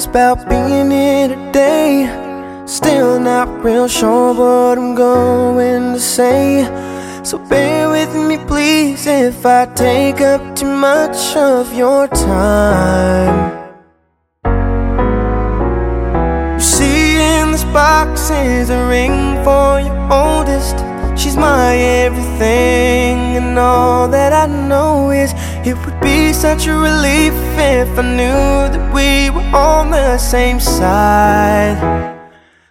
nervous about being here today. Still not real sure what I'm going to say. So bear with me, please, if I take up too much of your time. You see, in this box is a ring for your oldest. She's my everything, and all that I know is it would be such a relief if I knew that we were on the same side.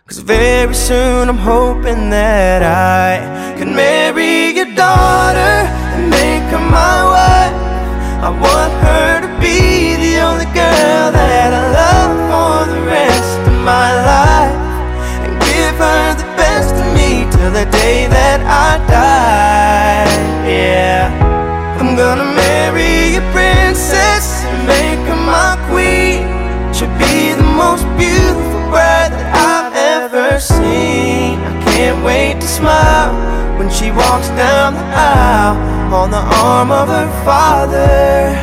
Cause very soon I'm hoping that I can marry your daughter and make her my wife. I want her to be the only girl that I love for the rest of my life and give her the best of me till the day that I die. Yeah, I'm gonna most beautiful bride that I've ever seen. I can't wait to smile when she walks down the aisle on the arm of her father.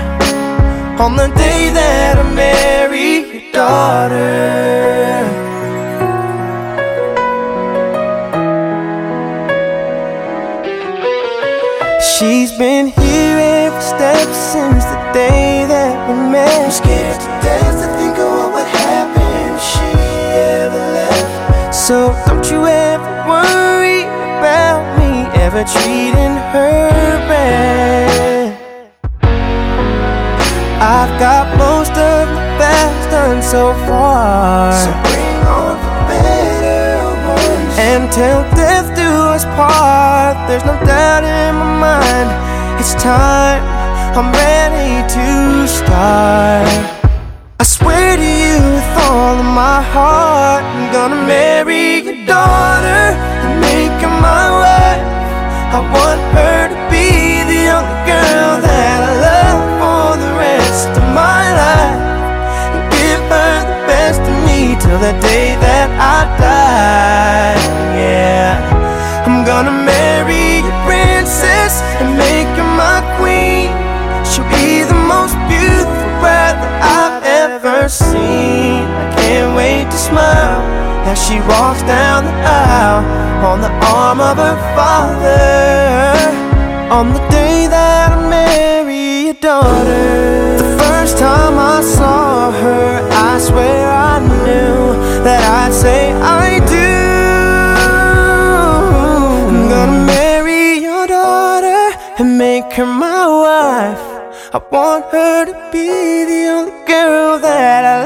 On the day that I marry your daughter. She's been here every step since the day that we met. I'm scared to death me ever treating her bad. I've got most of the best done so far. So bring on the better ones. And till death do us part, there's no doubt in my mind. It's time, I'm ready to start. I swear to you with all of my heart, I'm gonna marry your daughter I want her to be the only girl that I love for the rest of my life. And give her the best of me till the day that I die. Yeah, I'm gonna marry a princess and make her my queen. She'll be the most beautiful bride that I've ever seen. I can't wait to smile as she walks down the aisle on the arm of her father. On the day that I marry your daughter. The first time I saw her, I swear I knew that I'd say I do. I'm gonna marry your daughter and make her my wife. I want her to be the only girl that I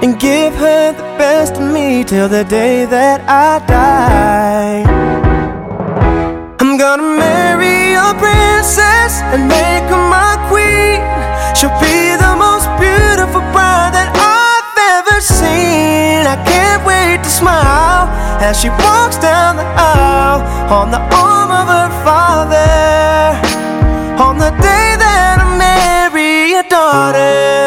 And give her the best of me till the day that I die. I'm gonna marry a princess and make her my queen. She'll be the most beautiful bride that I've ever seen. I can't wait to smile as she walks down the aisle on the arm of her father. On the day that I marry your daughter.